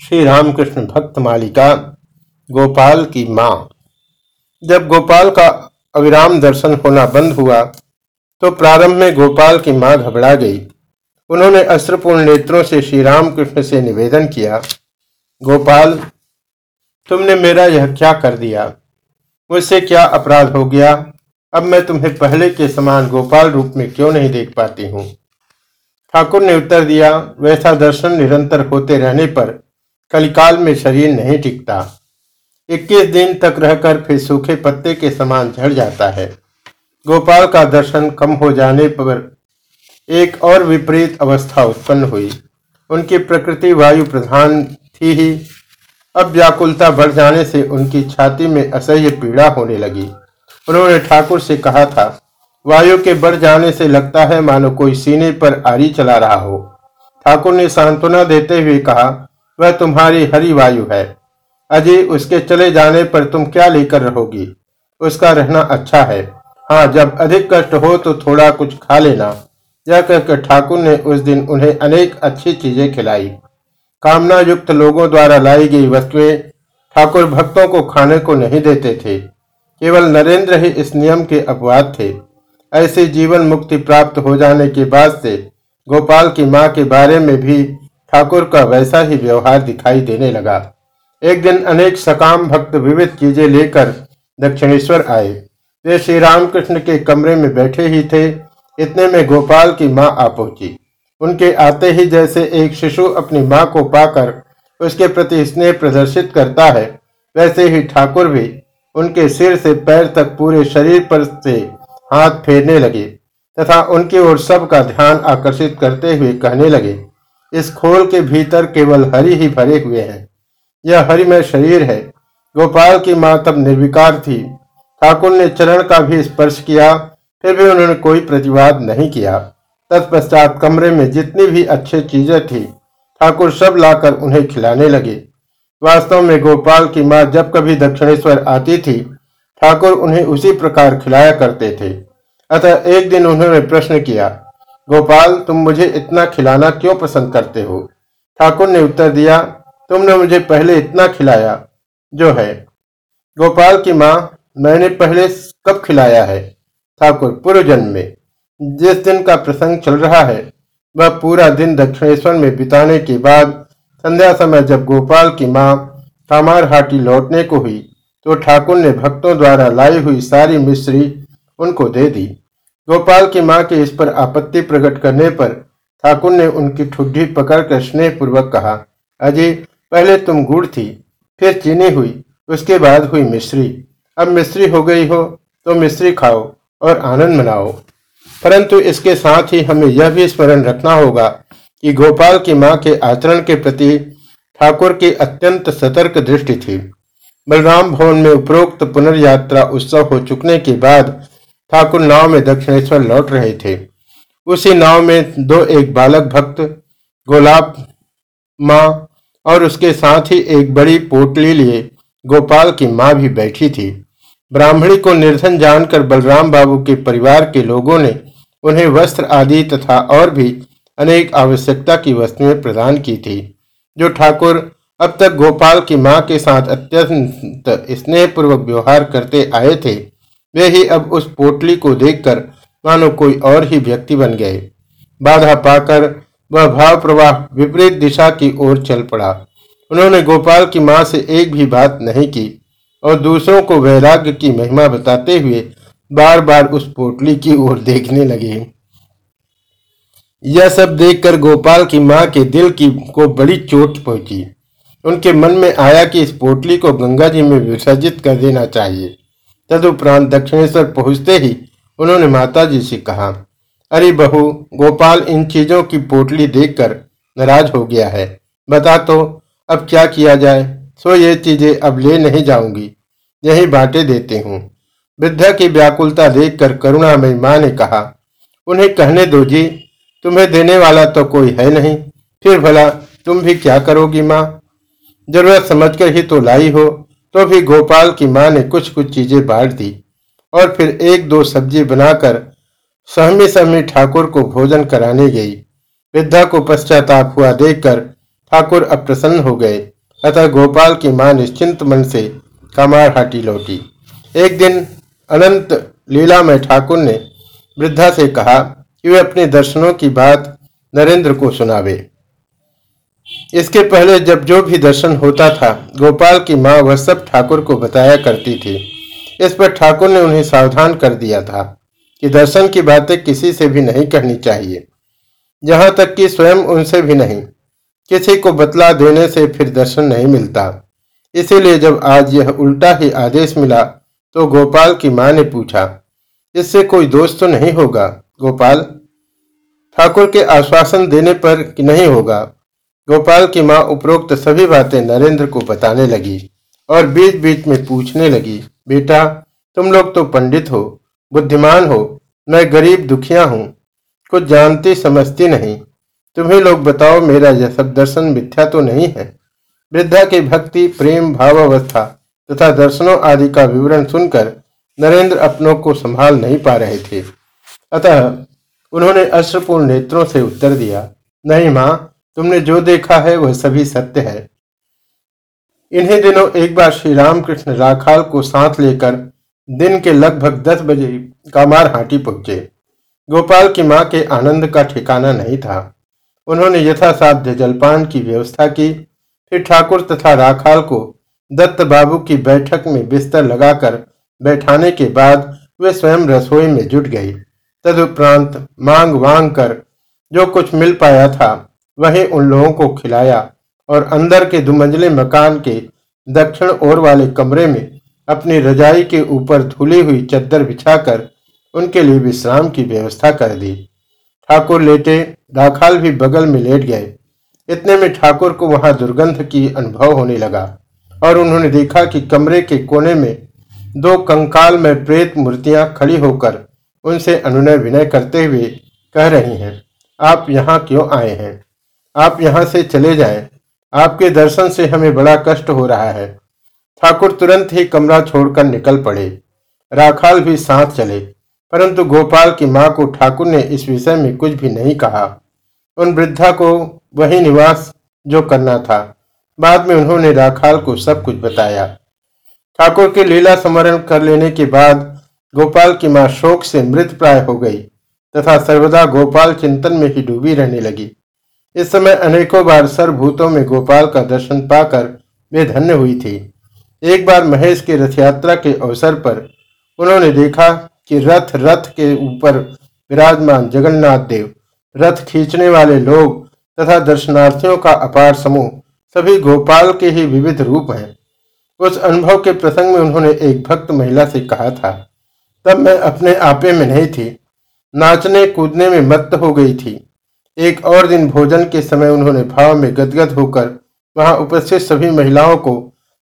श्री रामकृष्ण भक्त मालिका गोपाल की माँ। जब गोपाल का अविराम दर्शन होना बंद हुआ तो प्रारंभ में गोपाल की माँ घबरा गई। उन्होंने अस्त्रपूर्ण नेत्रों से श्री रामकृष्ण से निवेदन किया, गोपाल, तुमने मेरा यह क्या कर दिया? मुझसे क्या अपराध हो गया? अब मैं तुम्हें पहले के समान गोपाल रूप में क्यों नहीं देख पाती हूँ? ठाकुर ने उत्तर दिया, वैसा दर्शन निरंतर होते रहने पर कलिकाल में शरीर नहीं टिकता। इक्कीस दिन तक रहकर फिर सूखे पत्ते के समान झड़ जाता है। गोपाल का दर्शन कम हो जाने पर एक और विपरीत अवस्था उत्पन्न हुई। उनकी प्रकृति वायु प्रधान थी ही। अब व्याकुलता बढ़ जाने से उनकी छाती में असह्य पीड़ा होने लगी। उन्होंने ठाकुर से कहा था, वायु के बढ़ जाने से लगता है मानो कोई सीने पर आरी चला रहा हो। ठाकुर ने सांत्वना देते हुए कहा वह तुम्हारी हरी वायु है। अजय उसके चले जाने पर तुम क्या लेकर रहोगी? उसका रहना अच्छा है। हाँ जब अधिक कष्ट हो तो थोड़ा कुछ खा लेना। यह कहकर ठाकुर ने उस दिन उन्हें अनेक अच्छी चीज़ें खिलाई। कामना युक्त लोगों द्वारा लाई गई वस्तुएँ ठाकुर भक्तों को खाने को नहीं देते थे। केवल नरेंद्र ही इस नियम के अपवाद थे। ऐसे जीवन मुक्ति प्राप्त हो जाने के बाद से गोपाल की माँ के बारे में भी ठाकुर का वैसा ही व्यवहार दिखाई देने लगा। एक दिन अनेक सकाम भक्त विविध चीज़ें लेकर दक्षिणेश्वर आए। वे श्री रामकृष्ण के कमरे में बैठे ही थे। इतने में गोपाल की माँ आ पहुँची। उनके आते ही जैसे एक शिशु अपनी माँ को पाकर उसके प्रति स्नेह प्रदर्शित करता है, वैसे ही ठाकुर भी उनके सिर से पैर तक पूरे शरीर पर से हाथ फेरने लगे तथा उनकी ओर सबका ध्यान आकर्षित करते हुए कहने लगे इस खोल के भीतर केवल हरि ही भरे हुए हैं। यह हरिमय शरीर है। गोपाल की माँ तब निर्विकार थी। ठाकुर ने चरण का भी स्पर्श किया, फिर भी उन्होंने कोई प्रतिवाद नहीं किया। तत्पश्चात कमरे में जितनी भी अच्छी चीज़ें थी, ठाकुर सब लाकर उन्हें खिलाने लगे। वास्तव में गोपाल की माँ जब कभी दक्षिणेश्वर आती थी, ठाकुर उन्हें उसी प्रकार खिलाया करते थे। अतः एक दिन उन्होंने प्रश्न किया गोपाल, तुम मुझे इतना खिलाना क्यों पसंद करते हो? ठाकुर ने उत्तर दिया, तुमने मुझे पहले इतना खिलाया, जो है। गोपाल की माँ, मैंने पहले कब खिलाया है? ठाकुर पूर्व जन्म में। जिस दिन का प्रसंग चल रहा है, वह पूरा दिन दक्षिणेश्वर में बिताने के बाद, संध्या समय जब गोपाल की माँ कामारहाटी लौटने को हुई तो ठाकुर ने भक्तों द्वारा लाई हुई सारी मिश्री उनको दे दी। गोपाल की माँ के इस पर आपत्ति प्रकट करने पर ठाकुर ने उनकी ठुड्डी पकड़कर स्नेह पूर्वक कहा, अजय, पहले तुम गुड़ थी, फिर चीनी हुई, उसके बाद हुई मिश्री। अब मिश्री हो गई हो तो मिश्री खाओ और आनंद मनाओ। परंतु इसके साथ ही हमें यह भी स्मरण रखना होगा कि गोपाल की माँ के आचरण के प्रति ठाकुर की अत्यंत सतर्क दृष्टि थी। बलराम भवन में उपरोक्त पुनर्यात्रा उत्सव हो चुकने के बाद ठाकुर नाव में दक्षिणेश्वर लौट रहे थे। उसी नाव में दो एक बालक भक्त, गोलाब माँ और उसके साथ ही एक बड़ी पोटली लिए गोपाल की माँ भी बैठी थी। ब्राह्मणी को निर्धन जानकर बलराम बाबू के परिवार के लोगों ने उन्हें वस्त्र आदि तथा और भी अनेक आवश्यकता की वस्तुएँ प्रदान की थी, जो ठाकुर अब तक गोपाल की माँ के साथ अत्यंत स्नेहपूर्वक व्यवहार करते आए थे। वे ही अब उस पोटली को देखकर मानो कोई और ही व्यक्ति बन गए। बाधा पाकर वह भाव प्रवाह विपरीत दिशा की ओर चल पड़ा। उन्होंने गोपाल की माँ से एक भी बात नहीं की और दूसरों को वैराग्य की महिमा बताते हुए बार बार उस पोटली की ओर देखने लगे। यह सब देखकर गोपाल की माँ के दिल की को बड़ी चोट पहुँची। उनके मन में आया कि इस पोटली को गंगा जी में विसर्जित कर देना चाहिए। तदुपरांत दक्षिणेश्वर पहुँचते ही उन्होंने माता जी से कहा, अरे बहू, गोपाल इन चीज़ों की पोटली देखकर नाराज़ हो गया है। बता तो अब क्या किया जाए? सो ये चीज़ें अब ले नहीं जाऊँगी। यही बांटे देते हूँ। वृद्धा की व्याकुलता देखकर करुणामयी माँ ने कहा, उन्हें कहने दो जी, तुम्हें देने वाला तो कोई है नहीं। फिर भला तुम भी क्या करोगी माँ? ज़रूरत समझकर ही तो लाई हो। तो भी गोपाल की माँ ने कुछ कुछ चीज़ें बांट दी और फिर एक दो सब्ज़ी बनाकर सहमी सहमी ठाकुर को भोजन कराने गई। वृद्धा को पश्चाताप हुआ देखकर ठाकुर अप्रसन्न हो गए, अतः गोपाल की माँ निश्चिंत मन से कामारहाटी लौटी। एक दिन अनंत लीला में ठाकुर ने वृद्धा से कहा कि वे अपने दर्शनों की बात नरेंद्र को सुनावे। इसके पहले जब जो भी दर्शन होता था, गोपाल की माँ वह सब ठाकुर को बताया करती थी। इस पर ठाकुर ने उन्हें सावधान कर दिया था कि दर्शन की बातें किसी से भी नहीं कहनी चाहिए। जहाँ तक कि स्वयं उनसे भी नहीं। किसी को बतला देने से फिर दर्शन नहीं मिलता। इसीलिए जब आज यह उल्टा ही आदेश मिला तो गोपाल की माँ ने पूछा, इससे कोई दोष तो नहीं होगा, गोपाल? ठाकुर के आश्वासन देने पर कि नहीं होगा? गोपाल की माँ उपरोक्त सभी बातें नरेंद्र को बताने लगी और बीच बीच में पूछने लगी, बेटा, तुम लोग तो पंडित हो, बुद्धिमान हो, मैं गरीब दुखिया हूँ, कुछ जानती समझती नहीं। तुम्हें लोग बताओ मेरा यह सब दर्शन मिथ्या तो नहीं है? वृद्धा की भक्ति, प्रेम भाव अवस्था तथा दर्शनों आदि का विवरण सुनकर नरेंद्र अपनों को संभाल नहीं पा रहे थे। अतः उन्होंने अश्रपूर्ण नेत्रों से उत्तर दिया, नहीं माँ तुमने जो देखा है वह सभी सत्य है। इन्हीं दिनों एक बार श्री रामकृष्ण राखाल को साथ लेकर दिन के लगभग दस बजे कामार हाटी पहुँचे। गोपाल की माँ के आनंद का ठिकाना नहीं था। उन्होंने यथासाध्य जलपान की व्यवस्था की। फिर ठाकुर तथा राखाल को दत्त बाबू की बैठक में बिस्तर लगाकर बैठाने के बाद वे स्वयं रसोई में जुट गई। तदुपरांत मांग वांग कर जो कुछ मिल पाया था वही उन लोगों को खिलाया और अंदर के दुमंजले मकान के दक्षिण ओर वाले कमरे में अपनी रजाई के ऊपर धुली हुई चद्दर बिछाकर उनके लिए विश्राम की व्यवस्था कर दी। ठाकुर लेटे राखाल भी बगल में लेट गए। इतने में ठाकुर को वहाँ दुर्गंध की अनुभव होने लगा और उन्होंने देखा कि कमरे के कोने में दो कंकाल में प्रेत मूर्तियाँ खड़ी होकर उनसे अनुनय विनय करते हुए कह रही हैं, आप यहाँ क्यों आए हैं? आप यहाँ से चले जाएँ। आपके दर्शन से हमें बड़ा कष्ट हो रहा है। ठाकुर तुरंत ही कमरा छोड़कर निकल पड़े। राखाल भी साथ चले, परंतु गोपाल की माँ को ठाकुर ने इस विषय में कुछ भी नहीं कहा। उन वृद्धा को वही निवास जो करना था। बाद में उन्होंने राखाल को सब कुछ बताया। ठाकुर के लीला स्मरण कर लेने के बाद गोपाल की माँ शोक से मृत प्राय हो गई, तथा सर्वदा गोपाल चिंतन में ही डूबी रहने लगी। इस समय अनेकों बार सर्वभूतों में गोपाल का दर्शन पाकर वे धन्य हुई थी। एक बार महेश के रथ यात्रा के अवसर पर उन्होंने देखा कि रथ रथ के ऊपर विराजमान जगन्नाथ देव, रथ खींचने वाले लोग तथा दर्शनार्थियों का अपार समूह सभी गोपाल के ही विविध रूप हैं। उस अनुभव के प्रसंग में उन्होंने एक भक्त महिला से कहा था, तब मैं अपने आपे में नहीं थी नाचने कूदने में मत हो गई थी। एक और दिन भोजन के समय उन्होंने भाव में गदगद होकर वहाँ उपस्थित सभी महिलाओं को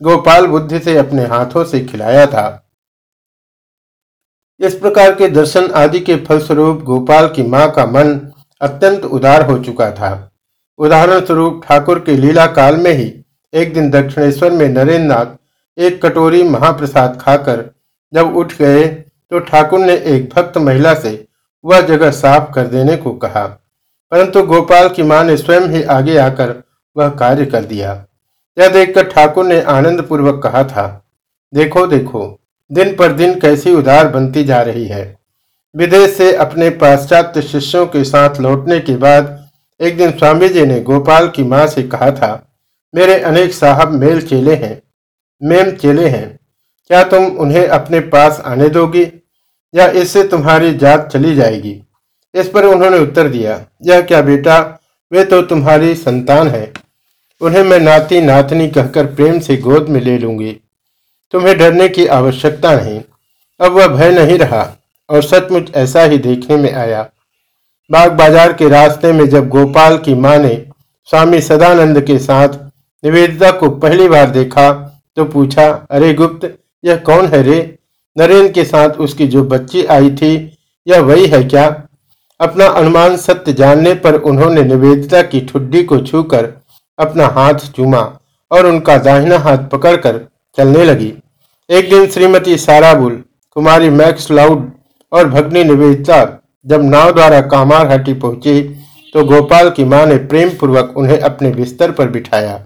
गोपाल बुद्धि से अपने हाथों से खिलाया था। इस प्रकार के दर्शन आदि के फलस्वरूप गोपाल की माँ का मन अत्यंत उदार हो चुका था। उदाहरण स्वरूप ठाकुर के लीला काल में ही एक दिन दक्षिणेश्वर में नरेंद्र नाथ एक कटोरी महाप्रसाद खाकर जब उठ गए तो ठाकुर ने एक भक्त महिला से वह जगह साफ़ कर देने को कहा। परंतु गोपाल की माँ ने स्वयं ही आगे आकर वह कार्य कर दिया। यह देखकर ठाकुर ने आनंद पूर्वक कहा था, देखो देखो, दिन पर दिन कैसी उदार बनती जा रही है। विदेश से अपने पाश्चात्य शिष्यों के साथ लौटने के बाद एक दिन स्वामी जी ने गोपाल की माँ से कहा था, मेरे अनेक साहब मेल चेले हैं, मेम चेले हैं। क्या तुम उन्हें अपने पास आने दोगी? या इससे तुम्हारी जात चली जाएगी? इस पर उन्होंने उत्तर दिया, यह क्या बेटा? वे तो तुम्हारी संतान है। उन्हें मैं नाती नातनी कहकर प्रेम से गोद में ले लूँगी। तुम्हें डरने की आवश्यकता नहीं। अब वह भय नहीं रहा और सचमुच ऐसा ही देखने में आया। बाग बाज़ार के रास्ते में जब गोपाल की माँ ने स्वामी सदानंद के साथ निवेदिता को पहली बार देखा तो पूछा, अरे गुप्त, यह कौन है रे? नरेंद्र के साथ उसकी जो बच्ची आई थी, यह वही है क्या? अपना अनुमान सत्य जानने पर उन्होंने निवेदिता की ठुड्डी को छूकर अपना हाथ चूमा और उनका दाहिना हाथ पकड़कर चलने लगी। एक दिन श्रीमती साराबुल, कुमारी मैक्स लाउड और भगनी निवेदिता जब नाव द्वारा कामार कामारहटी पहुँची तो गोपाल की माँ ने प्रेम पूर्वक उन्हें अपने बिस्तर पर बिठाया।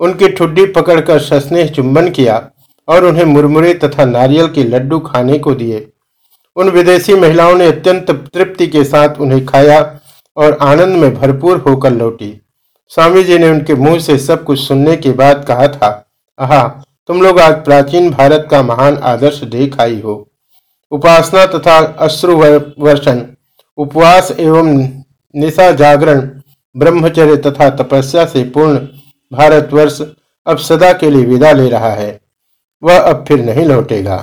उनकी ठुड्डी पकड़कर सस्नेह चुंबन किया और उन्हें मुरमुरे तथा नारियल के लड्डू खाने को दिए। उन विदेशी महिलाओं ने अत्यंत तृप्ति के साथ उन्हें खाया और आनंद में भरपूर होकर लौटी। स्वामी जी ने उनके मुँह से सब कुछ सुनने के बाद कहा था, आहा, तुम लोग आज प्राचीन भारत का महान आदर्श देख आई हो। उपासना तथा अश्रु वर्षण, उपवास एवं निशा जागरण ब्रह्मचर्य तथा तपस्या से पूर्ण भारतवर्ष अब सदा के लिए विदा ले रहा है। वह अब फिर नहीं लौटेगा।